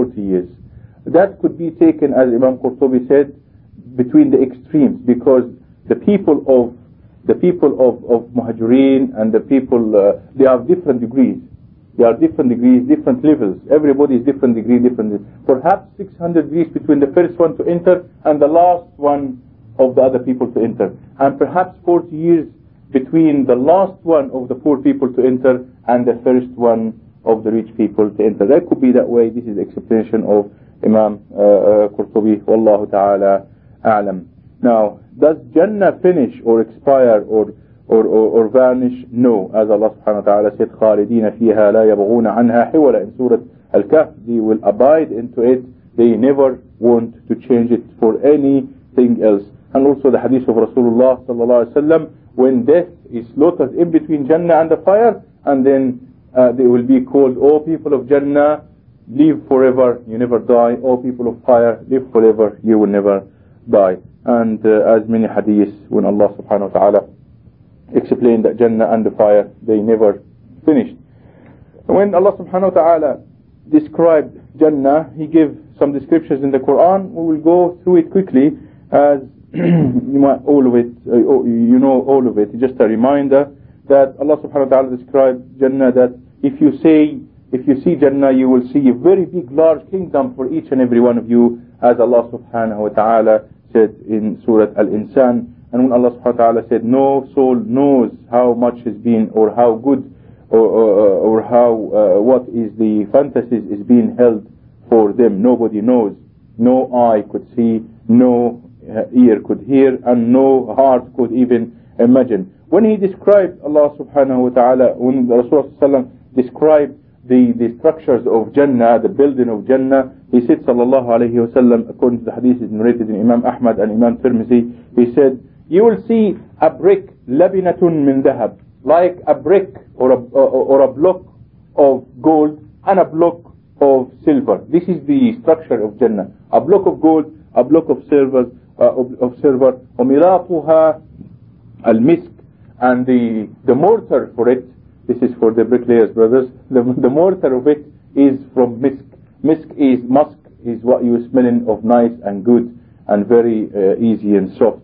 40 years. That could be taken, as Imam Qurtubi said, between the extremes, because the people of the people of, of Muhajirin and the people, uh, they have different degrees. There are different degrees, different levels. Everybody is different degree, different. Perhaps 600 degrees between the first one to enter and the last one of the other people to enter. And perhaps 40 years between the last one of the poor people to enter and the first one of the rich people to enter. That could be that way. This is the explanation of Imam uh, uh, Qurtubi. Wallahu ta'ala a'lam. Now, does Jannah finish or expire or or, or, or vanish? No. As Allah subhanahu wa ta'ala said, خَالِدِينَ فِيهَا لَا يَبْغُونَ عَنْهَا حِوَلًا In Surah Al-Kahf, they will abide into it. They never want to change it for anything else. And also the hadith of Rasulullah sallallahu alaihi wasallam, when death is slaughtered in between Jannah and the fire, and then uh, they will be called, O people of Jannah, live forever, you never die. O people of fire, live forever, you will never die. And uh, as many hadiths, when Allah subhanahu wa ta'ala explained that Jannah and the fire, they never finished. When Allah subhanahu wa ta'ala described Jannah, He gave some descriptions in the Quran. We will go through it quickly as you might all of it, uh, you know all of it. Just a reminder that Allah subhanahu wa ta'ala described Jannah that if you say, if you see Jannah, you will see a very big, large kingdom for each and every one of you, as Allah subhanahu wa ta'ala said in Surah Al-Insan. And when Allah subhanahu wa ta'ala said, no soul knows how much has been or how good or, or, or how, uh, what is the fantasies is being held for them. Nobody knows. No eye could see, no uh, ear could hear, and no heart could even imagine. When he described Allah subhanahu wa ta'ala, when Rasulullah described the, the structures of Jannah, the building of Jannah, he said sallallahu alayhi wa sallam, according to the hadith is narrated in Imam Ahmad and Imam Tirmizi, he said, you will see a brick labinatun min dahab like a brick or a, or a block of gold and a block of silver this is the structure of Jannah a block of gold a block of silver uh, of, of silver وملاطها المسك and the the mortar for it this is for the bricklayers brothers the, the mortar of it is from misk misk is musk is what you smelling of nice and good and very uh, easy and soft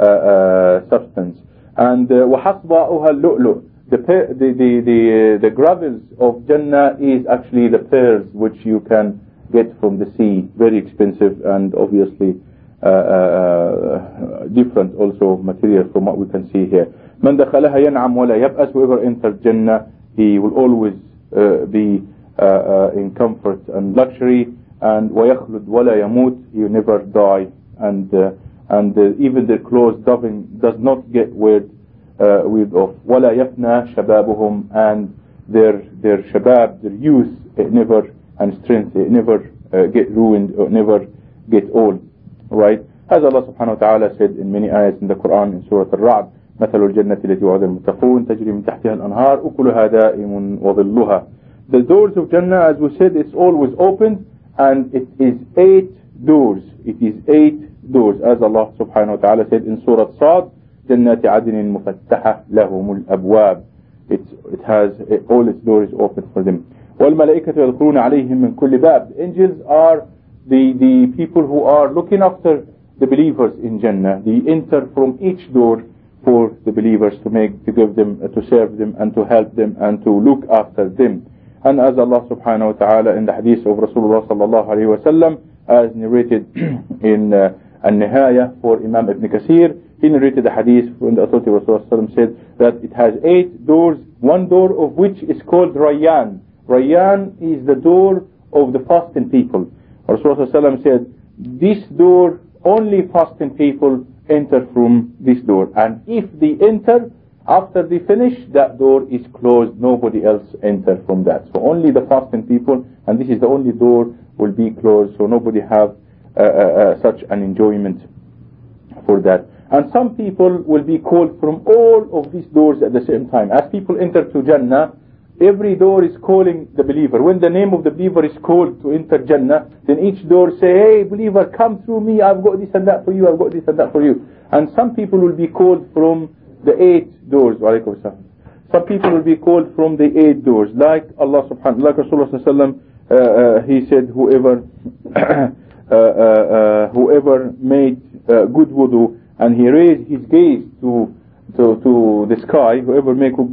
uh, uh, substance. And وَحَصْبَاؤُهَا اللُّؤْلُؤُ the, the, the, the, the gravels of Jannah is actually the pearls which you can get from the sea. Very expensive and obviously uh, uh, different also material from what we can see here. من دخلها ينعم ولا يبأس whoever enters Jannah he will always uh, be in comfort and luxury and ويخلد ولا يموت he will never die and and uh, even their clothes doesn't, does not get weird uh, with of ولا يفنى شبابهم and their their shabab their youth it never and strength it never uh, get ruined or never get old right as Allah subhanahu wa ta'ala said in many ayahs in the Quran in Surah Al-Ra'd مثل الجنة التي وعد المتقون تجري من تحتها الأنهار أكلها دائم وظلها the doors of Jannah as we said it's always open and it is eight doors it is eight doors as Allah subhanahu wa ta'ala said in Surah Sad جنات عدن مفتحة لهم الأبواب it's, it has all its doors open for them والملائكة يدخلون عليهم من كل باب the angels are the, the people who are looking after the believers in Jannah they enter from each door for the believers to make to give them to serve them and to help them and to look after them and as Allah subhanahu wa ta'ala in the hadith of Rasulullah sallallahu alayhi wa sallam as narrated in uh, An-Nihaya for Imam Ibn Kathir. He narrated the hadith when the authority of Rasulullah said that it has eight doors, one door of which is called Rayyan. Rayyan is the door of the fasting people. Rasulullah said, this door, only fasting people enter from this door. And if they enter, after they finish, that door is closed. Nobody else enter from that. So only the fasting people, and this is the only door will be closed. So nobody have uh, uh, uh, such an enjoyment for that. And some people will be called from all of these doors at the same time. As people enter to Jannah, every door is calling the believer. When the name of the believer is called to enter Jannah, then each door say, hey believer, come through me, I've got this and that for you, I've got this and that for you. And some people will be called from the eight doors. Some people will be called from the eight doors, like Allah subhanahu, wa ta'ala, like Rasulullah sallallahu uh, uh, he said, whoever uh, uh, uh, whoever made uh, good wudu and he raised his gaze to so to the sky whoever make uh,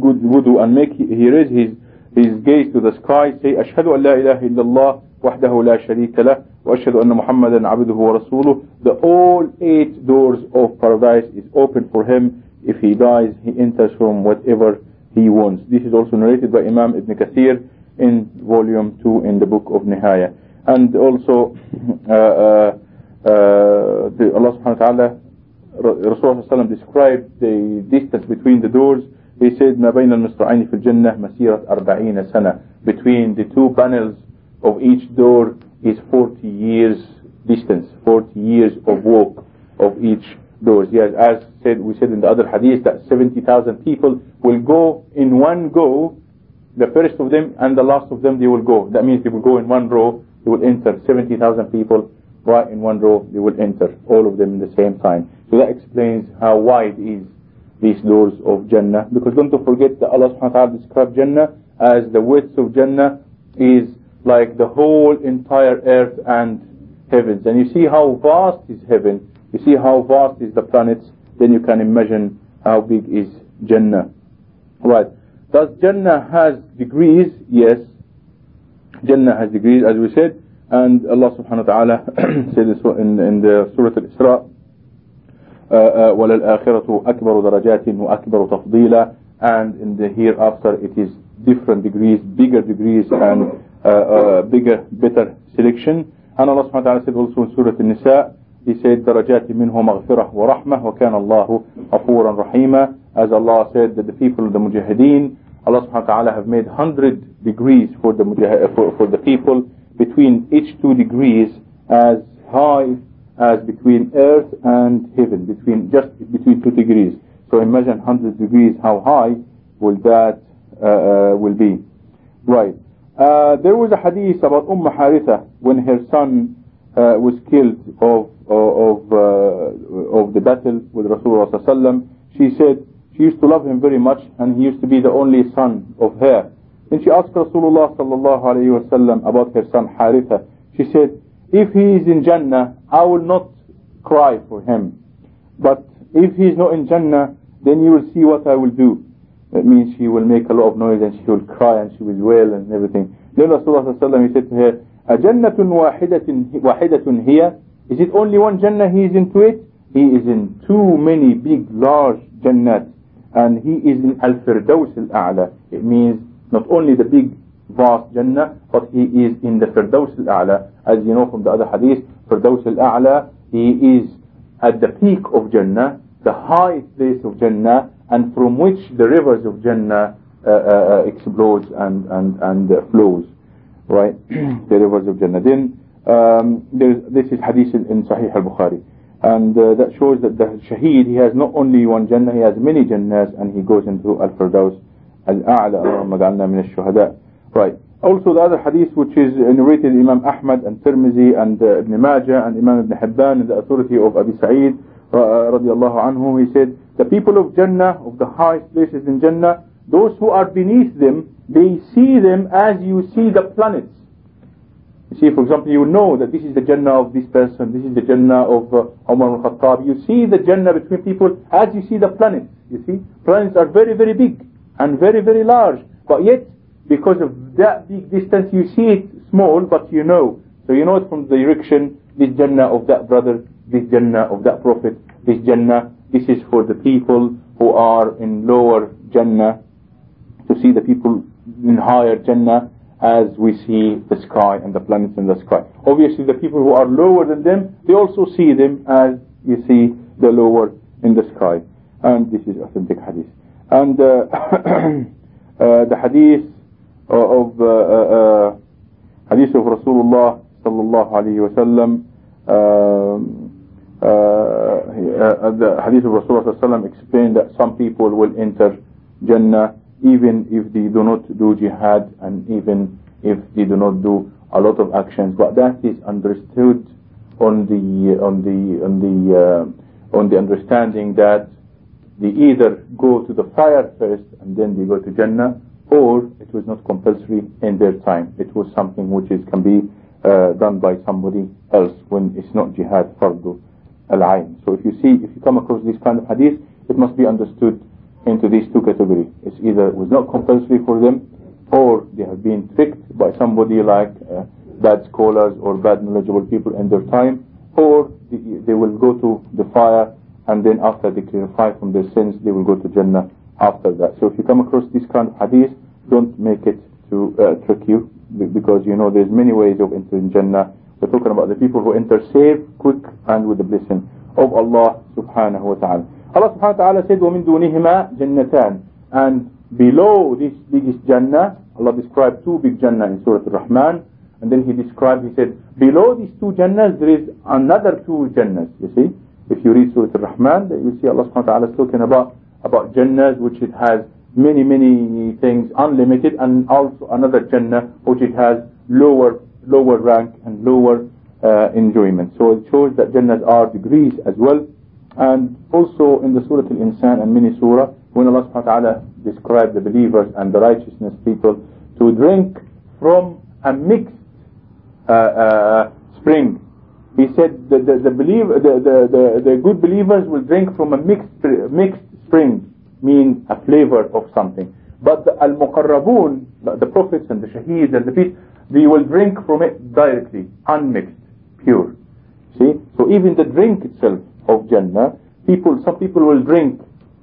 good wudu and make he raise his his gaze to the sky say ashhadu an la ilaha illallah wahdahu la sharika lah wa ashhadu anna muhammadan abduhu wa rasuluh. The all eight doors of paradise is open for him. If he dies he enters from whatever he wants. This is also narrated by Imam Ibn Kathir in volume 2 in the book of Nihaya. And also uh, uh, uh, Allah subhanahu wa ta'ala Rasulullah described the distance between the doors. He said, ما بين المصراعين في الجنة مسيرة أربعين سنة. Between the two panels of each door is 40 years distance, 40 years of walk of each doors. Yes, as said, we said in the other hadith that 70,000 people will go in one go, the first of them and the last of them they will go. That means they will go in one row, they will enter 70,000 people right in one row, they will enter, all of them in the same time. So that explains how wide is these doors of Jannah. Because don't forget that Allah subhanahu wa ta'ala described Jannah as the width of Jannah is like the whole entire earth and heavens. And you see how vast is heaven, you see how vast is the planets, then you can imagine how big is Jannah. Right. Does Jannah has degrees? Yes. Jannah has degrees, as we said. And Allah subhanahu wa ta'ala said in, in the Surah Al-Isra, وَلَلْآخِرَةُ أَكْبَرُ دَرَجَاتٍ وَأَكْبَرُ تَفْضِيلًا And in the hereafter it is different degrees, bigger degrees and uh, uh, bigger, better selection. And Allah subhanahu wa ta'ala said also in Surah Al-Nisa, He said, درجات منه مغفرة ورحمة وكان الله غفورا رحيما. As Allah said that the people of the Mujahideen, Allah subhanahu wa ta'ala have made 100 degrees for the, for, for the people between each two degrees as high as between earth and heaven, between just between two degrees. So imagine 100 degrees, how high will that uh, uh, will be. Right. Uh, there was a hadith about Umm Haritha when her son uh, was killed of of uh, of the battle with Rasulullah She said she used to love him very much, and he used to be the only son of her. Then she asked Rasulullah about her son Haritha. She said, if he is in Jannah, I will not cry for him. But if he is not in Jannah, then you will see what I will do. That means she will make a lot of noise and she will cry and she will wail and everything. Then Rasulullah he said to her, "A jannah wahidatun wahidatun Is it only one Jannah he is into it? He is in too many big, large Jannahs, and he is in Al-Firdaws al-A'la. It means not only the big vast Jannah, but he is in the Firdaus Al-A'la. As you know from the other hadith, Firdaus Al-A'la, he is at the peak of Jannah, the highest place of Jannah, and from which the rivers of Jannah uh, uh, explodes and, and, and uh, flows. Right? the rivers of Jannah. Then, um, this is hadith in Sahih al-Bukhari. And uh, that shows that the shaheed, he has not only one Jannah, he has many Jannahs and he goes into Al-Firdaus Al-A'la, ja'alna min al-shuhada. Right. Also the other hadith which is narrated Imam Ahmad and Tirmizi and uh, Ibn Majah and Imam Ibn Hibban in the authority of Abi Sa'id uh, radiallahu anhu, he said, the people of Jannah, of the highest places in Jannah, those who are beneath them, they see them as you see the planets. You see, for example, you know that this is the Jannah of this person, this is the Jannah of uh, Umar al-Khattab. You see the Jannah between people as you see the planets. You see, planets are very, very big and very, very large. But yet, because of that big distance, you see it small, but you know. So you know it from the direction, this Jannah of that brother, this Jannah of that prophet, this Jannah, this is for the people who are in lower Jannah, to see the people in higher Jannah, as we see the sky and the planets in the sky. Obviously the people who are lower than them, they also see them as you see the lower in the sky. And this is authentic hadith. And uh, uh, the hadith of uh, uh, hadith of Rasulullah sallallahu alayhi wa sallam um, uh, the hadith of Rasulullah sallallahu explained that some people will enter Jannah even if they do not do jihad and even if they do not do a lot of actions. But that is understood on the on the on the uh, on the understanding that they either go to the fire first and then they go to Jannah or it was not compulsory in their time. It was something which is can be uh, done by somebody else when it's not jihad fardu al-ain. So if you see, if you come across this kind of hadith, it must be understood into these two categories. It's either it was not compulsory for them, or they have been tricked by somebody like uh, bad scholars or bad knowledgeable people in their time, or they, they will go to the fire and then after they clarify from their sins, they will go to Jannah after that. So if you come across this kind of hadith, don't make it to uh, trick you because you know there's many ways of entering Jannah. We're talking about the people who enter safe, quick and with the blessing of Allah subhanahu wa ta'ala. Allah subhanahu wa ta'ala said, وَمِن دُونِهِمَا جَنَّتَانِ And below this biggest Jannah, Allah described two big Jannah in Surah Al-Rahman. And then He described, He said, below these two Jannahs there is another two Jannahs. You see? If you read Surah Al-Rahman, you see Allah subhanahu wa ta'ala is talking about, about Jannahs which it has many, many things unlimited and also another Jannah which it has lower, lower rank and lower uh, enjoyment. So it shows that Jannahs are degrees as well. And also in the Surah Al-Insan and many surah, when Allah subhanahu wa ta'ala described the believers and the righteousness people to drink from a mixed uh, uh, spring. He said the, the, the, believe, the, the, the, the good believers will drink from a mixed, mixed spring, mean a flavor of something. But the al-muqarrabun, the prophets and the shaheeds and the people, they will drink from it directly, unmixed, pure. See? So even the drink itself of Jannah, people, some people will drink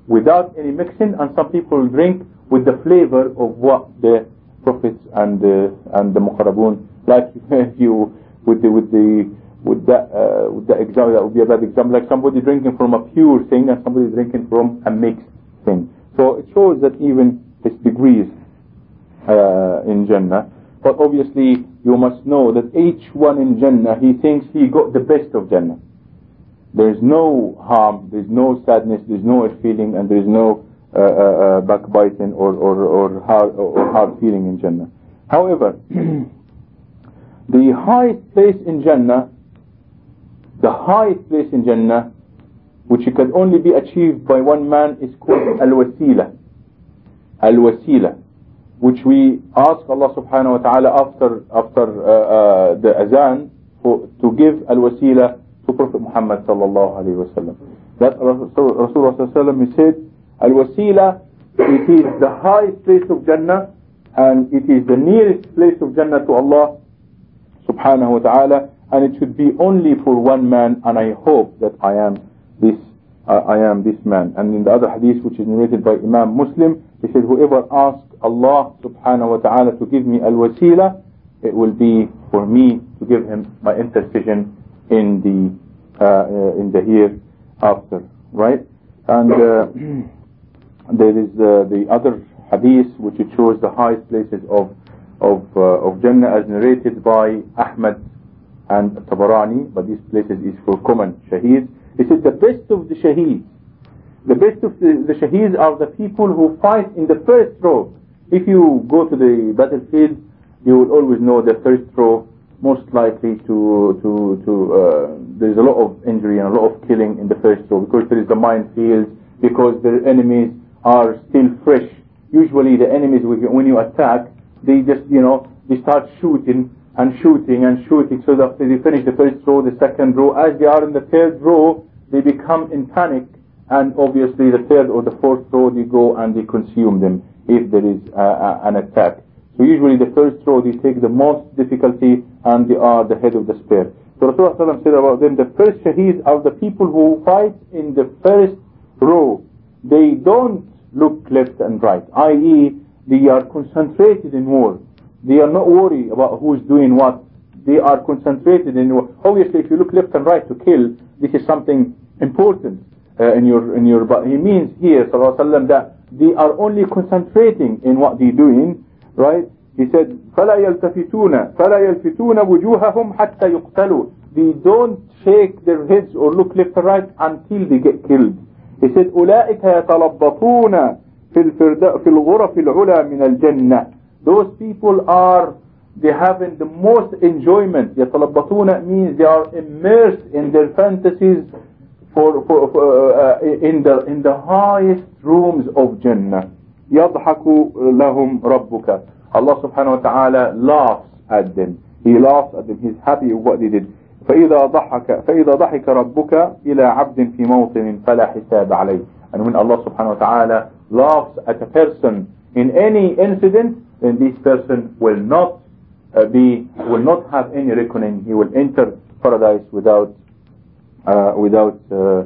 without any mixing, and some people will drink with the flavor of what the prophets and the and the muqarrabun, like you with the with the with that uh, with that example, that would be a bad example, like somebody drinking from a pure thing and somebody drinking from a mixed thing. So it shows that even its degrees uh, in Jannah. But obviously, you must know that each one in Jannah, he thinks he got the best of Jannah. There is no harm, there is no sadness, there is no ill feeling, and there is no uh, uh, uh, backbiting or, or, or, hard, or hard feeling in Jannah. However, the highest place in Jannah, the highest place in Jannah, which can only be achieved by one man, is called al-wasila. Al-wasila, which we ask Allah subhanahu wa ta'ala after after uh, uh, the azan for, to give al-wasila to Prophet Muhammad sallallahu alayhi wa sallam. That Rasulullah sallallahu alayhi said, Al-Wasila, it is the highest place of Jannah and it is the nearest place of Jannah to Allah subhanahu wa ta'ala and it should be only for one man and I hope that I am this uh, I am this man. And in the other hadith which is narrated by Imam Muslim, he said, whoever asks Allah subhanahu wa ta'ala to give me al-wasila, it will be for me to give him my intercession in the uh, uh, in the hereafter, right? And uh, there is the other hadith which shows the highest places of of of Jannah as narrated by Ahmad and Tabarani, but these places is for common shaheeds. He said the best of the shaheeds, the best of the, the shaheeds are the people who fight in the first row. If you go to the battlefield, you will always know the first row most likely to to to uh, there's a lot of injury and a lot of killing in the first row because there is the minefield because the enemies are still fresh usually the enemies when you attack they just you know they start shooting and shooting and shooting so that they finish the first row the second row as they are in the third row they become in panic and obviously the third or the fourth row they go and they consume them if there is an attack so usually the first row they take the most difficulty and they are the head of the spear. So Rasulullah said about them, the first shaheed are the people who fight in the first row. They don't look left and right, i.e. they are concentrated in war. They are not worried about who's doing what. They are concentrated in war. Obviously if you look left and right to kill, this is something important uh, in your, in your, but he means here, sallallahu that they are only concentrating in what they're doing right? He said, فَلَا يَلْتَفِتُونَ فَلَا يَلْفِتُونَ وُجُوهَهُمْ حَتَّى يُقْتَلُوا They don't shake their heads or look left or right until they get killed. He said, أُولَٰئِكَ يَتَلَبَّطُونَ في, الفرد... في الغرف العلا من الجنة Those people are, they having the most enjoyment. يَتَلَبَّطُونَ means they are immersed in their fantasies for, for, for uh, in, the, in the highest rooms of Jannah. يضحك لهم ربك Allah subhanahu wa ta'ala laughs at them he laughs at them he's happy with what they did فإذا ضحك فإذا ضحك ربك إلى عبد في موطن فلا حساب عليه and when Allah subhanahu wa ta'ala laughs at a person in any incident then this person will not uh, be will not have any reckoning he will enter paradise without uh, without uh,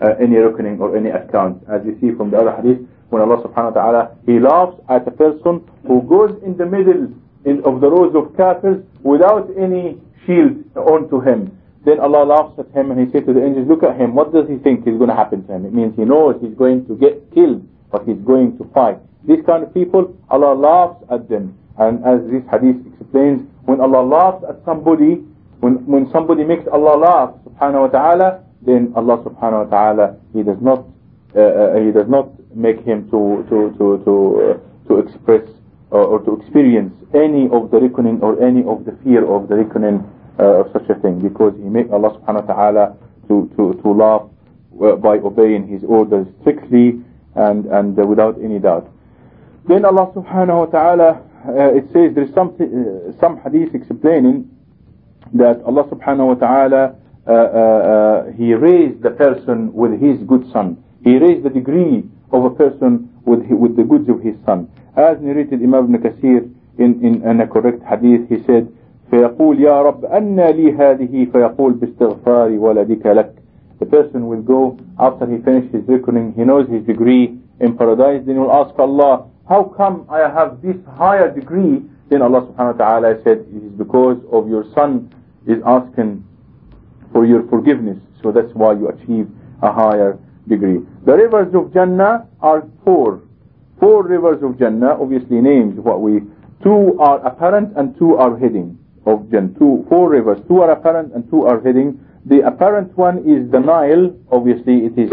uh, any reckoning or any account. As you see from the other hadith when Allah subhanahu wa ta'ala he laughs at a person who goes in the middle in, of the rows of kafirs without any shield onto him. Then Allah laughs at him and he says to the angels look at him. What does he think is going to happen to him? It means he knows he's going to get killed but he's going to fight. These kind of people Allah laughs at them. And as this hadith explains when Allah laughs at somebody when, when somebody makes Allah laugh subhanahu wa ta'ala then Allah subhanahu wa ta'ala he does not uh, uh, he does not make him to to to to uh, to express or, or, to experience any of the reckoning or any of the fear of the reckoning uh, of such a thing. Because he make Allah subhanahu wa ta'ala to to to laugh uh, by obeying his orders strictly and and uh, without any doubt. Then Allah subhanahu wa ta'ala it says there is some some hadith explaining that Allah subhanahu wa ta'ala uh, uh, uh, he raised the person with his good son. He raised the degree of a person with with the goods of his son. As narrated Imam Ibn Kathir in, in, in a correct hadith, he said, فيقول يا رب أن لي هذه فيقول باستغفار ولدك لك The person will go after he finishes his reckoning, he knows his degree in paradise, then he will ask Allah, how come I have this higher degree? Then Allah subhanahu wa ta'ala said, it is because of your son is asking for your forgiveness. So that's why you achieve a higher degree. The rivers of Jannah are four. Four rivers of Jannah, obviously named what we, two are apparent and two are hidden of Jannah. Two, four rivers, two are apparent and two are hidden. The apparent one is the Nile, obviously it is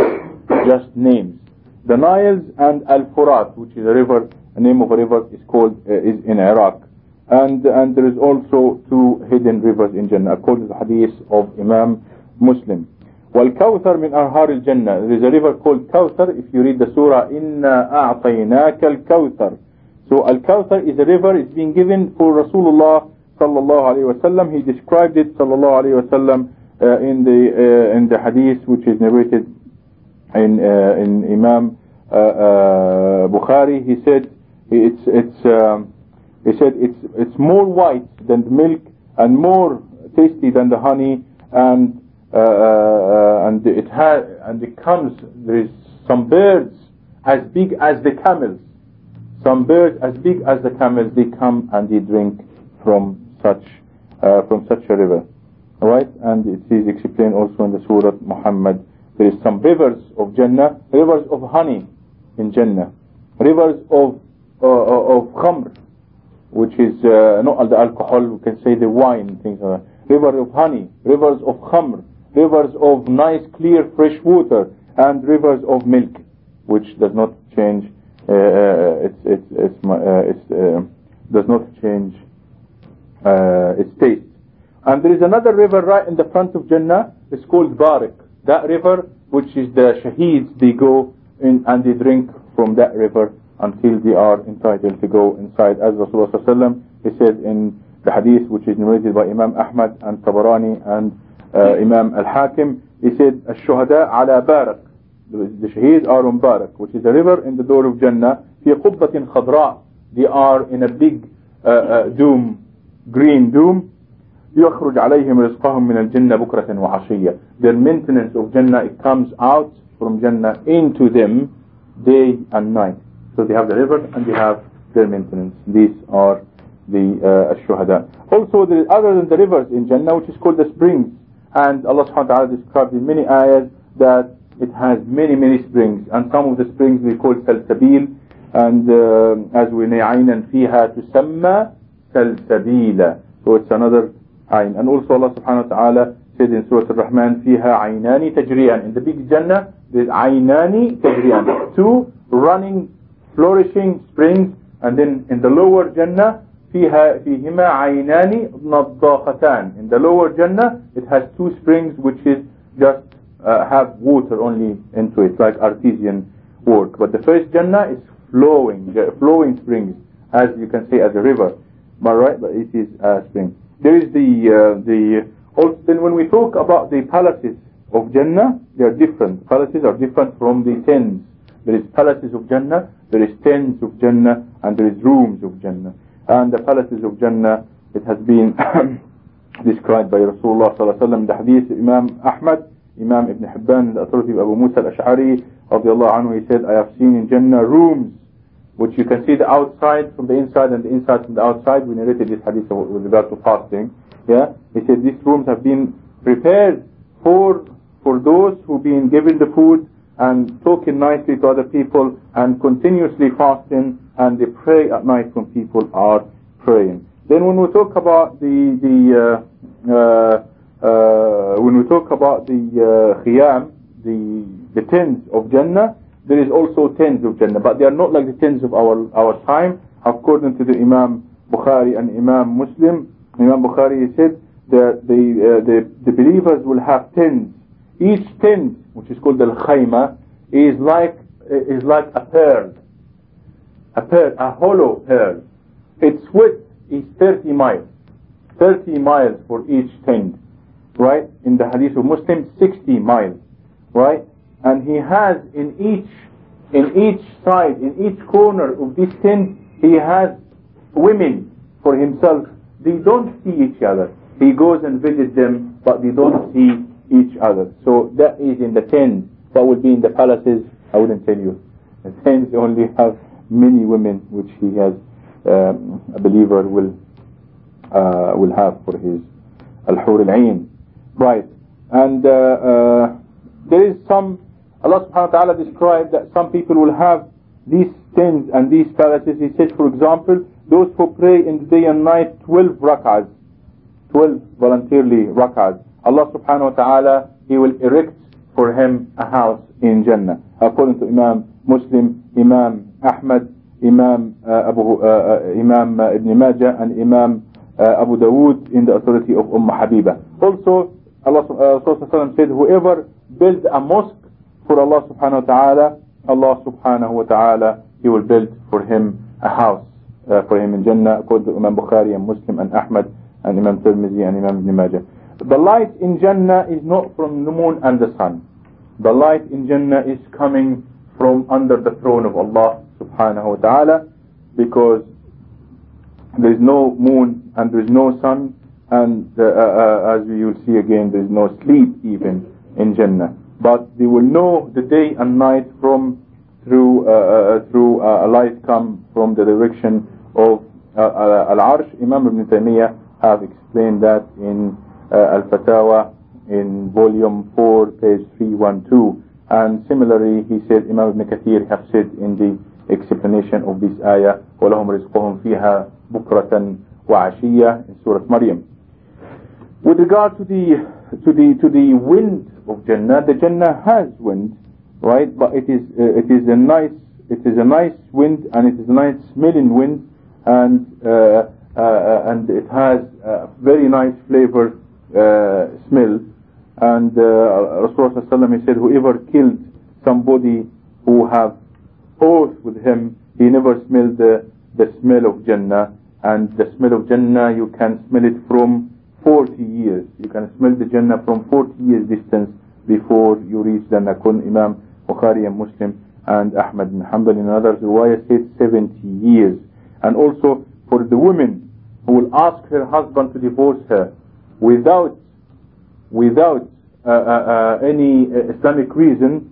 just names. The Niles and Al-Furat, which is a river, a name of a river is called, uh, is in Iraq and and there is also two hidden rivers in Jannah according to the hadith of Imam Muslim والكوثر من أنهار الجنة there is a river called Kawthar if you read the surah إنا أعطيناك الكوثر so Al-Kawthar is a river it's being given for Rasulullah sallallahu alayhi wasallam he described it sallallahu alayhi wasallam uh, in the uh, in the hadith which is narrated in uh, in Imam uh, uh, Bukhari he said it's it's um, he said it's it's more white than the milk and more tasty than the honey and uh, uh, and it has and it comes there is some birds as big as the camels. Some birds as big as the camels they come and they drink from such uh, from such a river. Right? And it is explained also in the surah Muhammad. There is some rivers of Jannah rivers of honey in Jannah. Rivers of uh, of khamr which is uh, not the alcohol, we can say the wine, things like that. Rivers of honey, rivers of khamr, rivers of nice clear fresh water, and rivers of milk, which does not change, uh, uh its, its, its, uh, its uh, does not change its taste. And there is another river right in the front of Jannah, it's called Barak. That river, which is the shaheeds, they go in and they drink from that river until they are entitled to go inside. As Rasulullah he said in the hadith which is narrated by Imam Ahmad and Tabarani and uh, Imam Al-Hakim, he said, الشهداء على بارك The shaheed are on Barak, which is a river in the door of Jannah. في قبة خضراء They are in a big uh, uh, dome, green dome. يخرج عليهم رزقهم من الجنة بكرة وعشية. Their maintenance of Jannah, it comes out from Jannah into them day and night. So they have the river and they have their maintenance. These are the uh, shuhada. Also there is other than the rivers in Jannah which is called the springs. And Allah subhanahu wa ta'ala describes in many ayahs that it has many many springs. And some of the springs we call salsabil. And uh, as we know عينا فيها تسمى سلسبيلا. So it's another ayn. And also Allah subhanahu wa ta'ala said in Surah Al-Rahman فيها عينان تجريان. In the big Jannah there's عينان تجريان. Two running flourishing springs and then in the lower Jannah فيها فيهما عينان نضاختان in the lower Jannah it has two springs which is just uh, have water only into it like artesian work but the first Jannah is flowing, uh, flowing springs, as you can say as a river. But right, but it is a spring. There is the uh, the. Also, then when we talk about the palaces of Jannah, they are different. Palaces are different from the tens. There is palaces of Jannah, there is tens of Jannah, and there is rooms of Jannah. And the palaces of Jannah, it has been described by Rasulullah sallallahu alaihi wasallam. The hadith Imam Ahmad, Imam Ibn Hibban, the authority of Abu Musa al-Ash'ari, radiallahu anhu, he said, I have seen in Jannah rooms which you can see the outside from the inside and the inside from the outside. We narrated this hadith with regard to fasting. Yeah, he said these rooms have been prepared for for those who've been given the food and talking nicely to other people and continuously fasting and they pray at night when people are praying. Then when we talk about the the uh, uh, uh, when we talk about the uh, khiyam, the the tents of Jannah, there is also tents of Jannah, but they are not like the tents of our our time. According to the Imam Bukhari and Imam Muslim, Imam Bukhari said that the uh, the the believers will have tents. Each tent, which is called al khayma, is like is like a pearl, a pearl, a hollow pearl. Its width is 30 miles, 30 miles for each tent, right? In the Hadith of Muslim, 60 miles, right? and he has in each in each side in each corner of this tent he has women for himself they don't see each other he goes and visits them but they don't see each other. So that is in the tent what would be in the palaces I wouldn't tell you. The tents only have many women which he has um, a believer will uh, will have for his al-hur al-ain right. And uh, uh, there is some Allah subhanahu wa ta'ala described that some people will have these tents and these palaces. He says, for example, those who pray in the day and night 12 rak'ahs, 12 voluntarily rak'ahs. Allah subhanahu wa ta'ala, He will erect for him a house in Jannah. According to Imam Muslim, Imam Ahmad, Imam uh, Abu, uh, uh, Imam uh, Ibn Majah and Imam uh, Abu Dawood in the authority of Umm Habiba. Also, Allah uh, said, whoever builds a mosque for Allah subhanahu wa ta'ala, Allah subhanahu wa ta'ala, He will build for him a house for him in Jannah, according to Imam Bukhari and Muslim and Ahmad and Imam Tirmidhi and Imam Ibn Majah. The light in Jannah is not from the moon and the sun. The light in Jannah is coming from under the throne of Allah subhanahu wa ta'ala because there is no moon and there is no sun and uh, uh, as you will see again there is no sleep even in Jannah but they will know the day and night from through uh, uh, through uh, a light come from the direction of uh, uh, Al-Arsh. Imam Ibn Taymiyyah have explained that in uh, Al-Fatawa in volume 4 page 312 and similarly he said Imam Ibn Kathir have said in the explanation of this ayah وَلَهُمْ رِزْقُهُمْ فِيهَا بُكْرَةً وَعَشِيَّةً in Surah Maryam with regard to the to the to the wind of Jannah. The Jannah has wind, right? But it is uh, it is a nice it is a nice wind and it is a nice smelling wind and uh, uh, and it has a very nice flavor uh, smell. And uh, Rasulullah he said, whoever killed somebody who have oath with him, he never smelled the the smell of Jannah. And the smell of Jannah, you can smell it from 40 years. You can smell the Jannah from 40 years distance before you reach the Nakun Imam Bukhari and Muslim and Ahmad bin Hanbal in another riwayah said 70 years. And also for the women who will ask her husband to divorce her without without uh, uh, uh, any Islamic reason,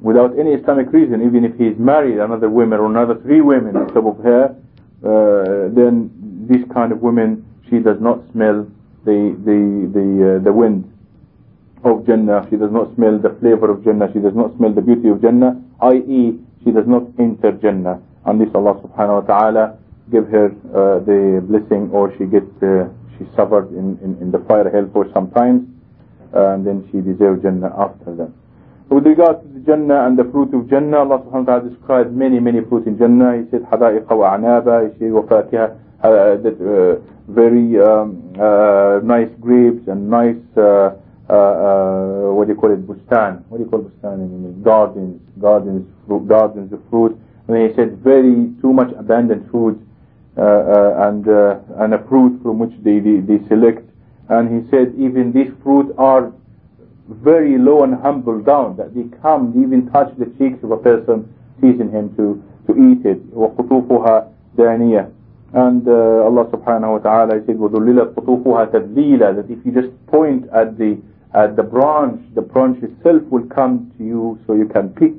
without any Islamic reason, even if he is married another woman or another three women on top of her, uh, then this kind of woman she does not smell the the the uh, the wind of Jannah. She does not smell the flavor of Jannah. She does not smell the beauty of Jannah. I.e., she does not enter Jannah. Unless Allah Subhanahu wa Taala give her uh, the blessing, or she gets uh, she suffered in, in in the fire hell for some time, and then she deserves Jannah after that. With regard to the Jannah and the fruit of Jannah, Allah Subhanahu wa Taala described many many fruit in Jannah. He said حدائق وأعنابا. He said وفاكهة uh, that uh, very um, uh, nice grapes and nice what do you call it bustan what do you call bustan in English gardens gardens fruit, gardens of fruit And he said very too much abandoned food uh, uh, and uh, and a fruit from which they, they, they select. And he said even these fruit are very low and humble down that they come they even touch the cheeks of a person teasing him to to eat it وقطوفها دانية and uh, Allah subhanahu wa ta'ala said وذللت قطوفها تذليلا that if you just point at the at the branch the branch itself will come to you so you can pick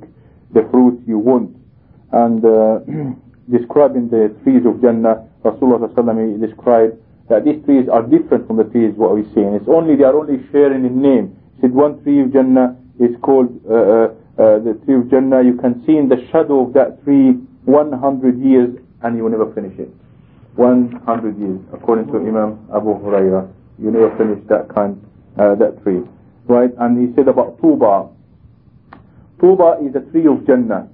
the fruit you want and uh, describing the trees of Jannah Rasulullah sallallahu described that these trees are different from the trees what we see and it's only they are only sharing in name He said one tree of Jannah is called uh, uh, uh, the tree of Jannah. You can see in the shadow of that tree 100 years and you will never finish it. 100 years, according to Imam Abu Huraira. You never finish that kind, uh, that tree. Right? And he said about Tuba. Tuba is a tree of Jannah.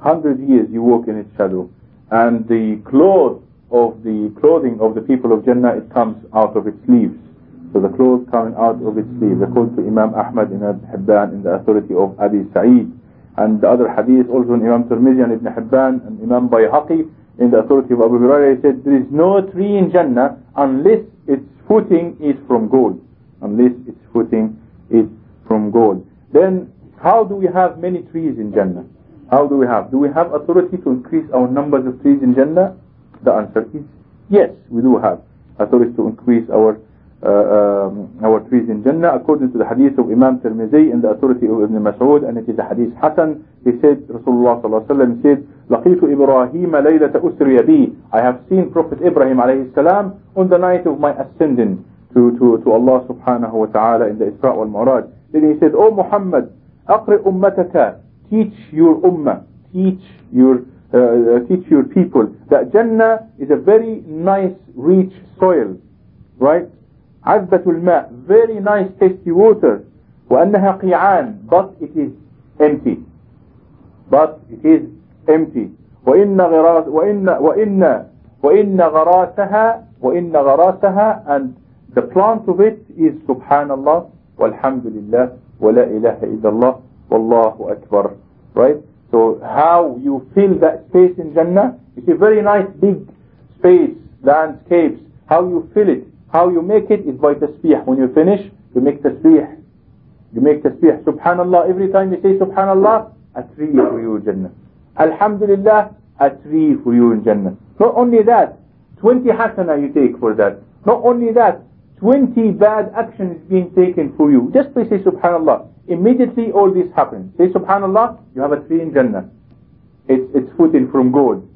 100 years you walk in its shadow. And the cloth of the clothing of the people of Jannah, it comes out of its leaves. So the clothes coming out of its sleeve. According to Imam Ahmad in Ibn Hibban in the authority of Abi Sa'id. And the other hadith also in Imam Tirmidhi and Ibn Hibban and Imam Bayhaqi in the authority of Abu Hurairah he said there is no tree in Jannah unless its footing is from gold. Unless its footing is from gold. Then how do we have many trees in Jannah? How do we have? Do we have authority to increase our numbers of trees in Jannah? The answer is yes, we do have authority to increase our uh, um, our trees in Jannah according to the hadith of Imam Tirmidhi and the authority of Ibn Mas'ud and it is a hadith Hassan he said Rasulullah sallallahu alaihi wasallam said لقيت إبراهيم ليلة أسري بي I have seen Prophet Ibrahim alayhi salam on the night of my ascending to, to, to Allah subhanahu wa ta'ala in the Isra wal Mi'raj then he said Oh Muhammad أقرئ أمتك teach your ummah teach your uh, teach your people that Jannah is a very nice rich soil right عذبة الماء very nice tasty water وأنها قيعان but it is empty but it is empty وإن غراس وإن وإن وإن غراسها وإن غراسها and the plant of it is سبحان الله والحمد لله ولا إله إلا الله Wallahu Akbar. Right? So how you fill that space in Jannah, it's a very nice big space, landscapes. How you fill it, how you make it is by tasbih. When you finish, you make tasbih. You make tasbih. Subhanallah, every time you say Subhanallah, a tree for you in Jannah. Alhamdulillah, a tree for you in Jannah. Not only that, 20 hasana you take for that. Not only that, 20 bad actions being taken for you. Just by say Subhanallah. Immediately all this happens. Say Subhanallah, you have a tree in Jannah. It's, it's fruiting from gold.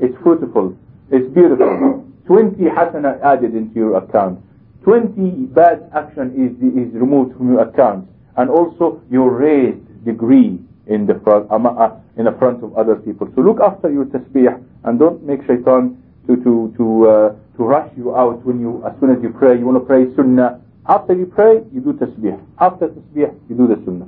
It's fruitful. It's beautiful. 20 hasana added into your account. 20 bad action is, is removed from your account. And also your raised degree in the front, uh, in the front of other people. So look after your tasbih and don't make shaitan to, to, to, uh, to rush you out when you, as soon as you pray, you want to pray sunnah. After you pray, you do tasbih. After tasbih, you do the sunnah.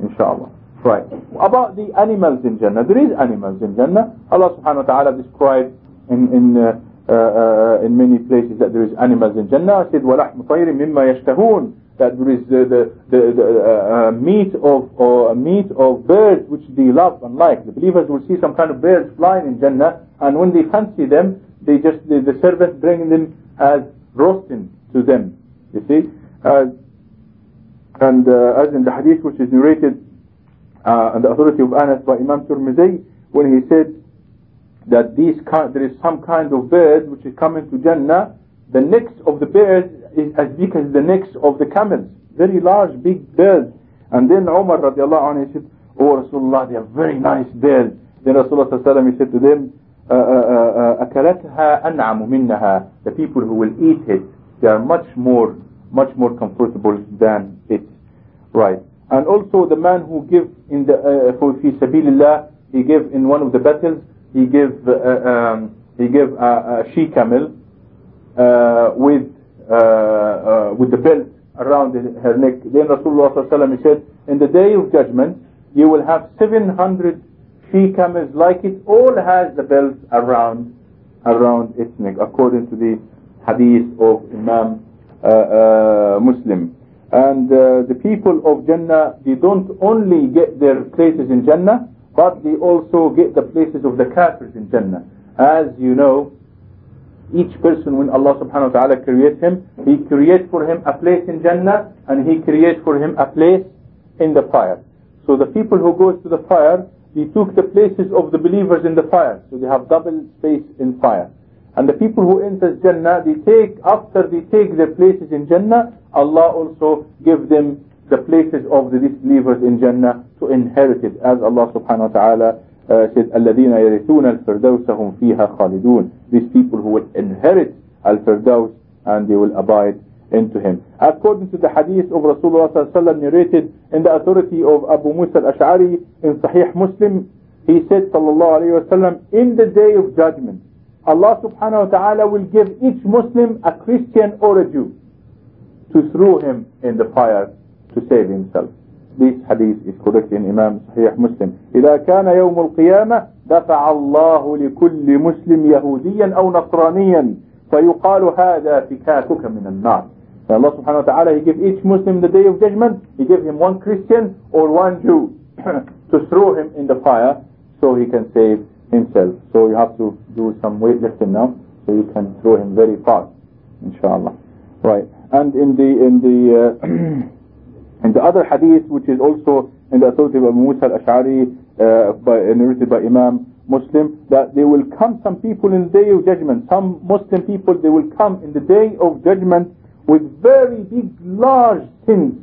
Inshallah. Right. About the animals in Jannah. There is animals in Jannah. Allah subhanahu wa ta'ala described in, in uh, uh, uh, in many places that there is animals in Jannah. I said, وَلَحْمُ طَيْرٍ مِمَّا يَشْتَهُونَ That there is the, the, the, the uh, uh meat of uh, meat of birds which they love and like. The believers will see some kind of birds flying in Jannah, and when they fancy them, they just the, the servants bring them as roasting to them. You see, uh, and uh, as in the hadith which is narrated uh, on the authority of Anas by Imam Tirmidhi, when he said that these there is some kind of bird which is coming to Jannah, the necks of the birds is as big as the necks of the camels. Very large, big birds. And then Umar radiallahu anhu said, Oh Rasulullah, they are very nice birds. Then Rasulullah sallallahu said to them, أكلتها أنعم منها The people who will eat it, they are much more, much more comfortable than it. Right. And also the man who give in the, uh, for fi sabilillah, he gave in one of the battles, he gave uh, um, he gave a, a she camel uh, with uh, uh, with the belt around her neck. Then Rasulullah ﷺ said, in the day of judgment, you will have 700 she camels like it, all has the belt around around its neck, according to the hadith of Imam uh, uh, Muslim. And uh, the people of Jannah, they don't only get their places in Jannah, but they also get the places of the kafirs in Jannah. As you know, each person when Allah subhanahu wa ta'ala creates him, He creates for him a place in Jannah and He creates for him a place in the fire. So the people who goes to the fire, they took the places of the believers in the fire. So they have double space in fire. And the people who enter Jannah, they take, after they take their places in Jannah, Allah also give them the places of the disbelievers in Jannah to inherit it. As Allah subhanahu wa ta'ala uh, said, الَّذِينَ يَرِثُونَ الْفِرْدَوْسَ هُمْ فِيهَا خَالِدُونَ These people who will inherit Al-Firdaus and they will abide into him. According to the hadith of Rasulullah sallallahu narrated in the authority of Abu Musa al-Ash'ari in Sahih Muslim, he said sallallahu alayhi wasallam, in the day of judgment, Allah subhanahu wa ta'ala will give each Muslim a Christian or a Jew to throw him in the fire to save himself. This hadith is correct in Imam Sahih Muslim. إذا كان يوم القيامة دفع الله لكل مسلم يهوديا أو نصرانيا فيقال هذا فكاكك من النار and Allah subhanahu wa ta'ala, He gave each Muslim the day of judgment, He gave him one Christian or one Jew to throw him in the fire so he can save himself. So you have to do some weightlifting now so you can throw him very far, inshallah. Right. And in the, in the, uh, in the other hadith, which is also in the authority of Abu Musa al-Ash'ari, uh, narrated by Imam Muslim, that there will come some people in the day of judgment, some Muslim people, they will come in the day of judgment with very big, large sins.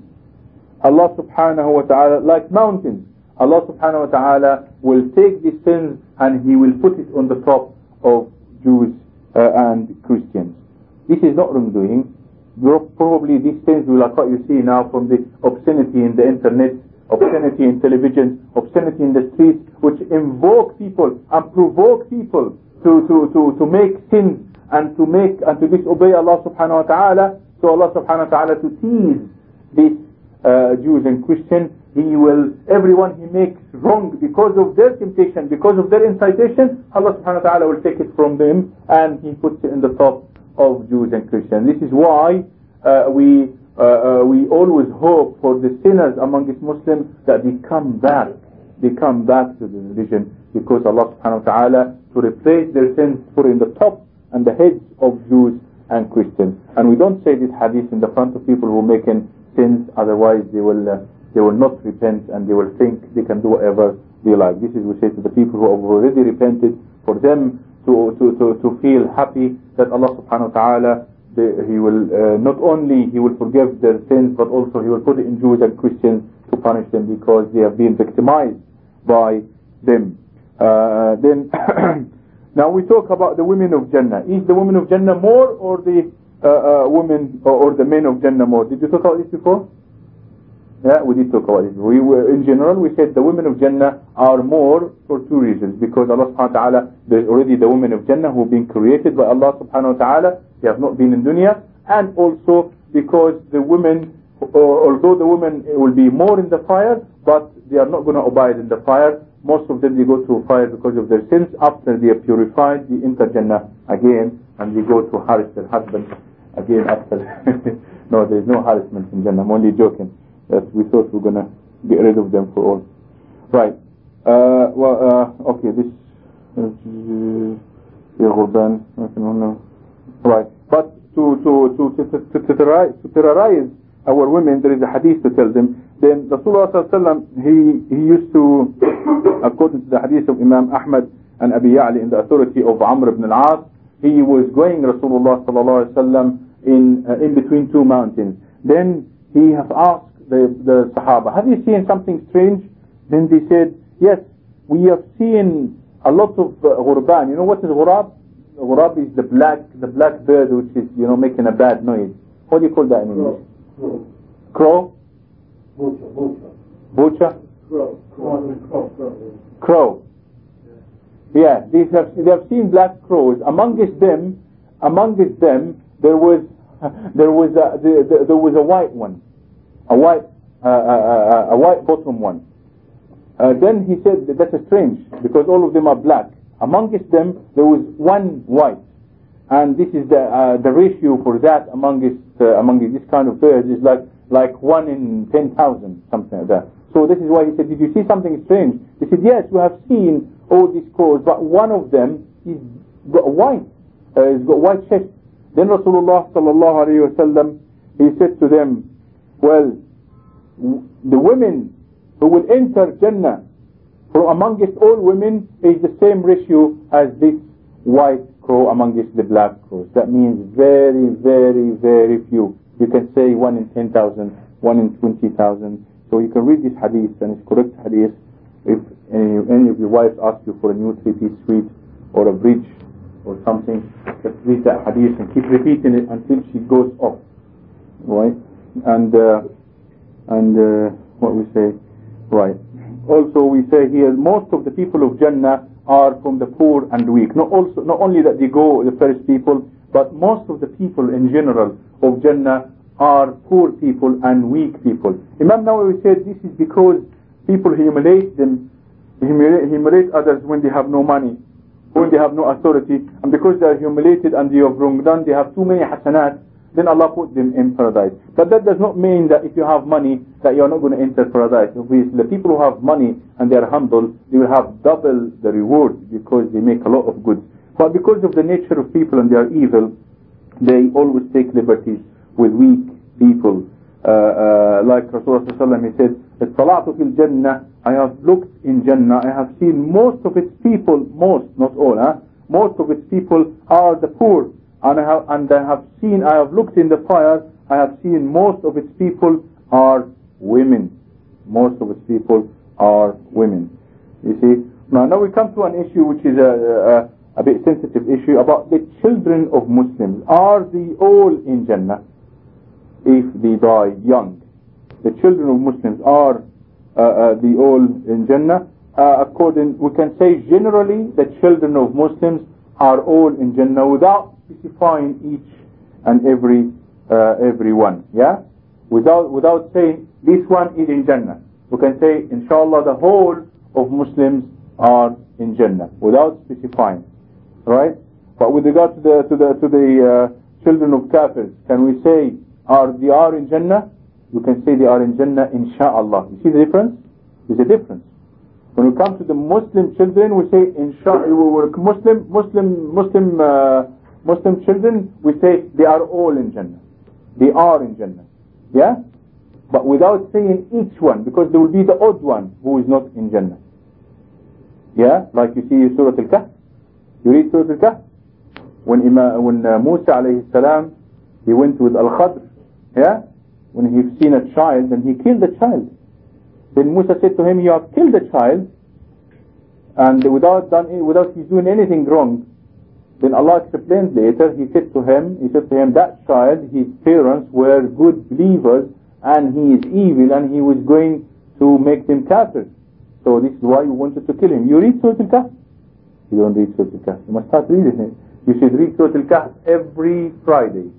Allah subhanahu wa ta'ala, like mountains, Allah subhanahu wa ta'ala will take these sins and He will put it on the top of Jews uh, and Christians. This is not wrongdoing. Probably these sins will like what you see now from the obscenity in the internet, obscenity in television, obscenity in the streets, which invoke people and provoke people to, to, to, to make sins and to make and to disobey Allah subhanahu wa ta'ala so Allah subhanahu wa ta'ala to tease these uh, Jews and Christians, He will, everyone He makes wrong because of their temptation, because of their incitation, Allah subhanahu wa ta'ala will take it from them and He puts it in the top of Jews and Christians. This is why uh, we uh, uh we always hope for the sinners among these Muslims that they come back, they come back to the religion because Allah subhanahu wa ta'ala to replace their sins put in the top and the heads of Jews and Christians. And we don't say this hadith in the front of people who are making sins, otherwise they will uh, they will not repent and they will think they can do whatever they like. This is we say to the people who have already repented, for them to to to, to feel happy that Allah subhanahu wa ta'ala he will uh, not only he will forgive their sins but also he will put in Jews and Christians to punish them because they have been victimized by them. Uh, then Now we talk about the women of Jannah. Is the women of Jannah more or the uh, uh, women or, or, the men of Jannah more? Did you talk about this before? Yeah, we did talk about it. We were, in general, we said the women of Jannah are more for two reasons. Because Allah subhanahu wa ta'ala, there's already the women of Jannah who have been created by Allah subhanahu wa ta'ala. They have not been in dunya. And also because the women, although the women will be more in the fire, but they are not going to abide in the fire most of them they go through fire because of their sins. After they are purified, they enter Jannah again and they go to harass their husband again after. no, there is no harassment in Jannah. I'm only joking. That we thought we are gonna get rid of them for all. Right. Uh, well, uh, okay. This. Right. But to to to to, to, to, to terrorize our women, there is a hadith to tell them then Rasulullah he, he used to, according to the hadith of Imam Ahmad and Abi Ya'la in the authority of Amr ibn al-As, he was going Rasulullah sallallahu in, uh, in between two mountains. Then he has asked the, the Sahaba, have you seen something strange? Then they said, yes, we have seen a lot of uh, ghurban. You know what is ghurab? Ghurab is the black, the black bird which is, you know, making a bad noise. What do you call that in English? Crow. Crow? Butcher. Butcher. Crow. Crow. Crow. Yeah, they have they have seen black crows. Amongst them, amongst them, there was there was a there, there was a white one, a white uh, uh, uh, a white bottom one. Uh, then he said that that's strange because all of them are black. Amongst them, there was one white, and this is the uh, the ratio for that amongst uh, among this kind of birds is like like one in 10,000, something like that. So this is why he said, did you see something strange? They said, yes, we have seen all these crows, but one of them is got white, uh, he's got white chest. Then Rasulullah sallallahu alayhi wa sallam, he said to them, well, the women who will enter Jannah from amongst all women is the same ratio as this white crow amongst the black crows. That means very, very, very few. You can say one in 10,000, one in 20,000. So you can read this hadith and it's correct hadith. If any, any of your wives ask you for a new three-piece suite or a bridge or something, just read that hadith and keep repeating it until she goes off. Right? And, uh, and uh, what we say, right. Also we say here, most of the people of Jannah are from the poor and weak. Not, also, not only that they go, the first people, but most of the people in general of Jannah are poor people and weak people. Imam Nawawi said this is because people humiliate them, humiliate, humiliate others when they have no money, when they have no authority, and because they are humiliated and they have wrong done, they have too many hasanat, then Allah put them in paradise. But that does not mean that if you have money, that you're not going to enter paradise. Obviously, the people who have money and they are humble, they will have double the reward because they make a lot of good. But because of the nature of people and they are evil, they always take liberties with weak people. Uh, uh, like Rasulullah he said, "Salatu fil Jannah." I have looked in Jannah. I have seen most of its people, most, not all, huh? most of its people are the poor and I have and I have seen I have looked in the fire I have seen most of its people are women. Most of its people are women. You see? Now now we come to an issue which is a, a, a bit sensitive issue about the children of Muslims. Are they all in Jannah? If they die young the children of Muslims are uh, uh, all in Jannah? Uh, according we can say generally the children of Muslims are all in Jannah without specifying each and every uh, every one yeah? Without without saying this one is in Jannah. We can say inshallah the whole of Muslims are in Jannah without specifying right? But with regard to the to the to the uh, children of kafirs can we say are they are in Jannah? We can say they are in Jannah inshallah. You see the difference? There's a difference. When we come to the Muslim children we say inshallah Muslim Muslim Muslim uh, Muslim children, we say they are all in Jannah. They are in Jannah. Yeah? But without saying each one, because there will be the odd one who is not in Jannah. Yeah? Like you see in Surah Al-Kahf. You read Surah Al-Kahf? When, Ima, when uh, Musa alayhi salam, he went with Al-Khadr. Yeah? When he seen a child, and he killed the child. Then Musa said to him, you have killed the child, and without, done, without he's doing anything wrong, then Allah explained later, He said to him, He said to him, that child, his parents were good believers and he is evil and he was going to make them kafir. So this is why you wanted to kill him. You read Surah Al-Kahf? You don't read Surah Al-Kahf. You must start reading it. You should read Surah Al-Kahf every Friday.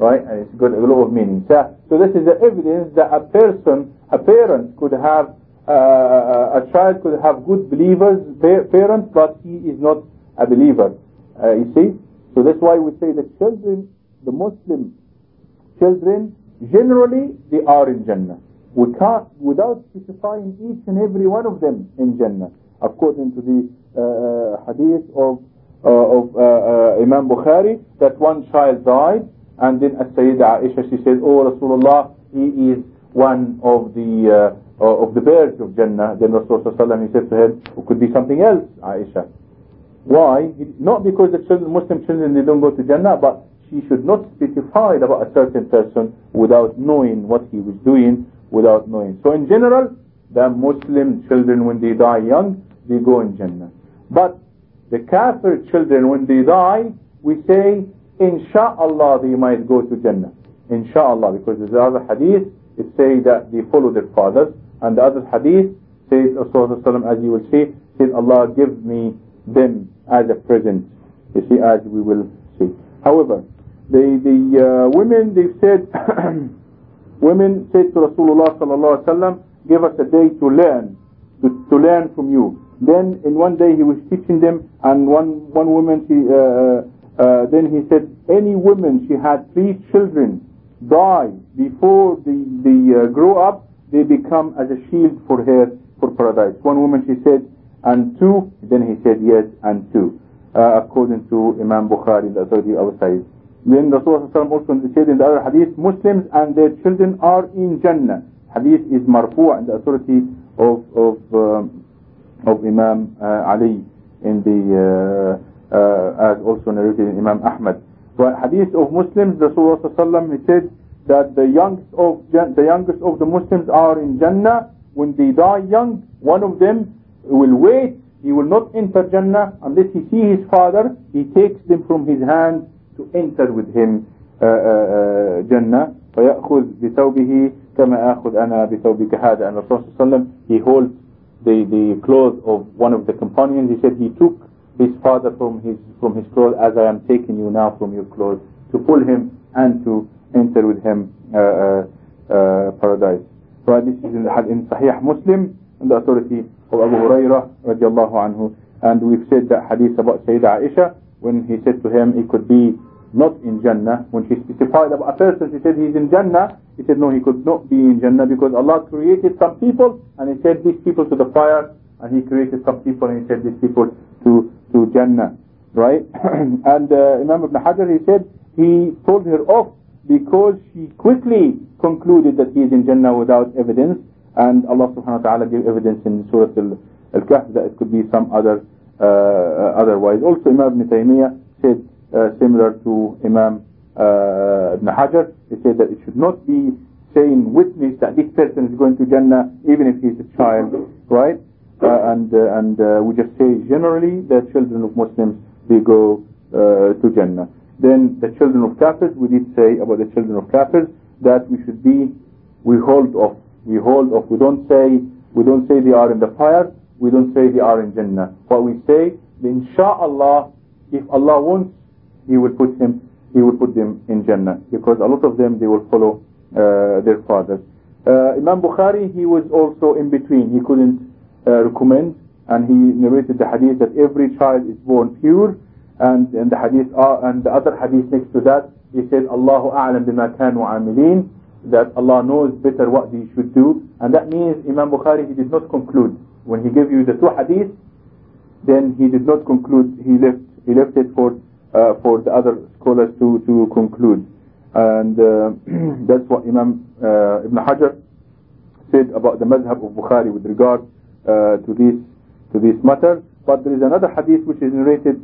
Right? And it's got a lot of meaning. So, so this is the evidence that a person, a parent could have, uh, a child could have good believers, parents, but he is not a believer. Uh, you see? So that's why we say the children, the Muslim children, generally they are in Jannah. We can't, without specifying each and every one of them in Jannah, according to the uh, hadith of uh, of uh, uh, Imam Bukhari, that one child died, and then As-Sayyida Aisha, she said, Oh Rasulullah, he is one of the uh, of the birds of Jannah. Then Rasulullah he said to her, it could be something else, Aisha. Why? Not because the children, Muslim children, they don't go to Jannah, but she should not specify about a certain person without knowing what he was doing, without knowing. So in general, the Muslim children, when they die young, they go in Jannah. But the Kafir children, when they die, we say, Insha'Allah, they might go to Jannah. Insha'Allah, because there's other hadith, it says that they follow their fathers, and the other hadith says, as you will see, says, Allah give me them as a present. You see, as we will see. However, the the uh, women they said, women said to Rasulullah sallallahu alaihi wasallam, give us a day to learn, to, to learn from you. Then in one day he was teaching them, and one one woman she uh, uh, uh then he said, any woman she had three children die before the the uh, grow up, they become as a shield for her for paradise. One woman she said, and two, then he said yes, and two, uh, according to Imam Bukhari, the authority of Sahih. Then Rasulullah also said in the other hadith, Muslims and their children are in Jannah. Hadith is marfu' and the authority of of um, of Imam uh, Ali in the uh, uh, as also narrated in Imam Ahmad. But hadith of Muslims, Rasulullah he said that the youngest of the youngest of the Muslims are in Jannah. When they die young, one of them will wait. He will not enter Jannah unless he see his father. He takes them from his hand to enter with him uh, uh, Jannah فيأخذ بثوبه كما أخذ أنا بثوبك هذا and Rasulullah he holds the, the clothes of one of the companions he said he took his father from his from his clothes as I am taking you now from your clothes to pull him and to enter with him uh, uh, uh, paradise right this is in, in Sahih Muslim and the authority of Abu Hurairah radiallahu anhu and we've said that hadith about Sayyidah Aisha when he said to him he could be not in Jannah. When she specified about a person, she said he's in Jannah. He said no, he could not be in Jannah because Allah created some people and He said these people to the fire and He created some people and He said these people to, to Jannah. Right? and uh, Imam Ibn Hajar, he said he told her off because she quickly concluded that he is in Jannah without evidence and Allah subhanahu wa ta'ala gave evidence in the Surah Al-Kahf that it could be some other uh, otherwise. Also Imam Ibn Taymiyyah said uh, similar to Imam uh, Ibn Hajar, he said that it should not be saying witness that this person is going to Jannah even if he's a child, right? Uh, and uh, and uh, we just say generally the children of Muslims they go uh, to Jannah. Then the children of Kafirs, we did say about the children of Kafirs that we should be, we hold off, we hold off. We don't say we don't say they are in the fire, we don't say they are in Jannah. What we say, inshallah, if Allah wants, He will put him, He will put them in Jannah because a lot of them they will follow uh, their fathers. Uh, Imam Bukhari, he was also in between. He couldn't uh, recommend, and he narrated the hadith that every child is born pure, and and the hadith uh, and the other hadith next to that, he said, Allahu a'lam bima kanu amilin that Allah knows better what they should do, and that means Imam Bukhari he did not conclude when he gave you the two hadith, then he did not conclude. He left he left it for uh, for the other scholars to to conclude, and uh, that's what Imam uh, Ibn Hajar said about the madhab of Bukhari with regard uh, to this to this matter. But there is another hadith which is narrated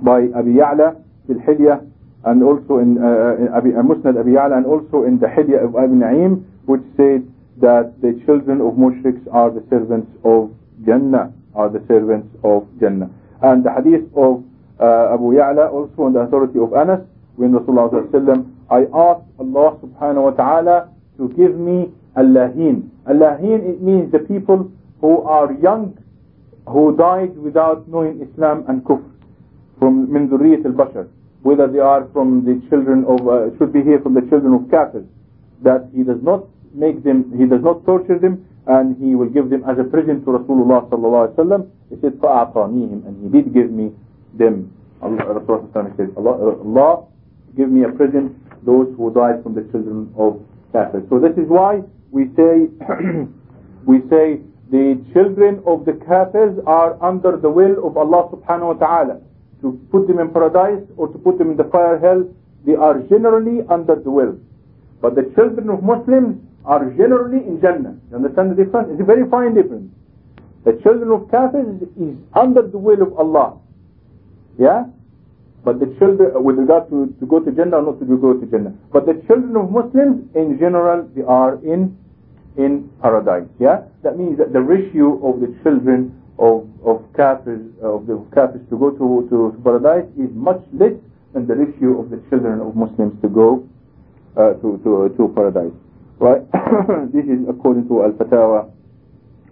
by Abi Ya'la fil Hilya and also in uh, in uh, Musnad Abi Ya'la and also in the Hilya of Ibn Na'im which said that the children of mushriks are the servants of Jannah, are the servants of Jannah. And the hadith of uh, Abu Ya'la also on the authority of Anas, when Rasulullah sallallahu I asked Allah subhanahu wa ta'ala to give me Allahin. Allahin, it means the people who are young, who died without knowing Islam and kufr, from min al-bashar, whether they are from the children of, uh, should be here from the children of kafirs, that he does not make them, he does not torture them, and he will give them as a present to Rasulullah sallallahu alaihi wasallam. He said, فَأَعْطَانِيهِمْ And he did give me them. Allah, Rasulullah said, Allah, Allah give me a present those who died from the children of Kafir. So this is why we say, we say the children of the Kafirs are under the will of Allah subhanahu wa ta'ala. To put them in paradise or to put them in the fire hell, they are generally under the will. But the children of Muslims are generally in Jannah. You understand the difference? It's a very fine difference. The children of Kafirs is under the will of Allah. Yeah? But the children, uh, with regard to, to go to Jannah or not to go to Jannah. But the children of Muslims, in general, they are in in paradise. Yeah? That means that the ratio of the children of of Kafirs, of the Kafirs to go to, to paradise is much less than the ratio of the children of Muslims to go uh, to, to, to paradise. Right? this is according to Al-Fatawa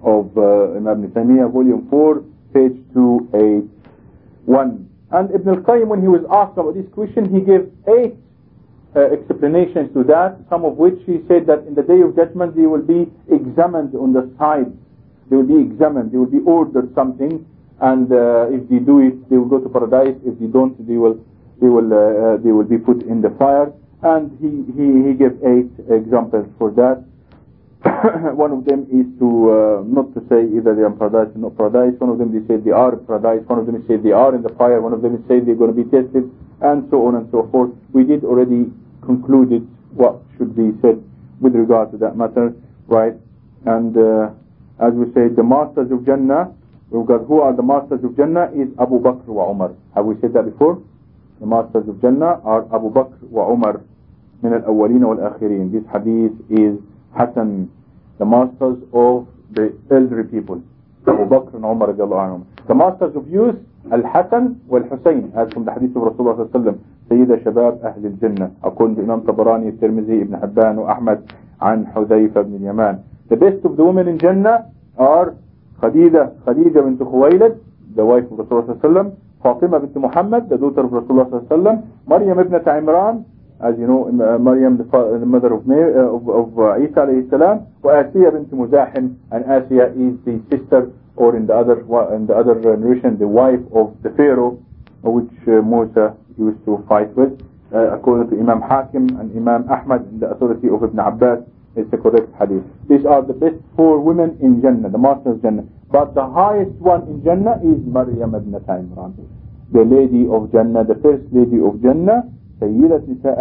of uh, Imam Taymiyyah, volume 4, page 281. And Ibn al-Qayyim, when he was asked about this question, he gave eight uh, explanations to that, some of which he said that in the day of judgment they will be examined on the side. They will be examined, they will be ordered something, and uh, if they do it, they will go to paradise. If they don't, they will, they will, uh, they will be put in the fire. And he, he, he gave eight examples for that. one of them is to uh, not to say either they are in paradise or not paradise. One of them they say they are in paradise. One of them say they are in the fire. One of them say they're going to be tested, and so on and so forth. We did already concluded what should be said with regard to that matter, right? And uh, as we say, the masters of Jannah, got who are the masters of Jannah is Abu Bakr wa Umar. Have we said that before? The masters of Jannah are Abu Bakr wa Umar من الأولين والآخرين. This hadith is Hassan, the masters of the elderly people. Abu Bakr and Umar. The masters of youth, Al-Hassan wal-Hussein, as from the hadith of Rasulullah sallallahu alayhi wa sallam. سيد شباب أهل الجنة أقول بإمام طبراني الترمذي ابن حبان وأحمد عن حذيفة بن اليمان The best of the women in Jannah are Khadija, Khadija bint Khuwailid, the wife of Rasulullah sallallahu Fatima bint Muhammad, the daughter of Rasulullah sallallahu Maryam ibn Imran, as you know, uh, Maryam, the, mother of, Mary, uh, of, of uh, Isa alayhi salam, Asiya bint Muzahim, and Asiya is the sister, or in the other in the other uh, narration, the wife of the Pharaoh, which uh, Musa used to fight with, uh, according to Imam Hakim and Imam Ahmad in the authority of Ibn Abbas, it's the correct hadith. These are the best four women in Jannah, the masters of Jannah. But the highest one in Jannah is Maryam ibn Imran, the lady of Jannah, the first lady of Jannah, Sayyidat Nisa